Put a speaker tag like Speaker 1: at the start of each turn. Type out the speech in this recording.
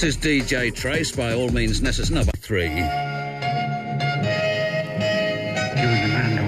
Speaker 1: This is DJ Trace by all means necessary. Number three.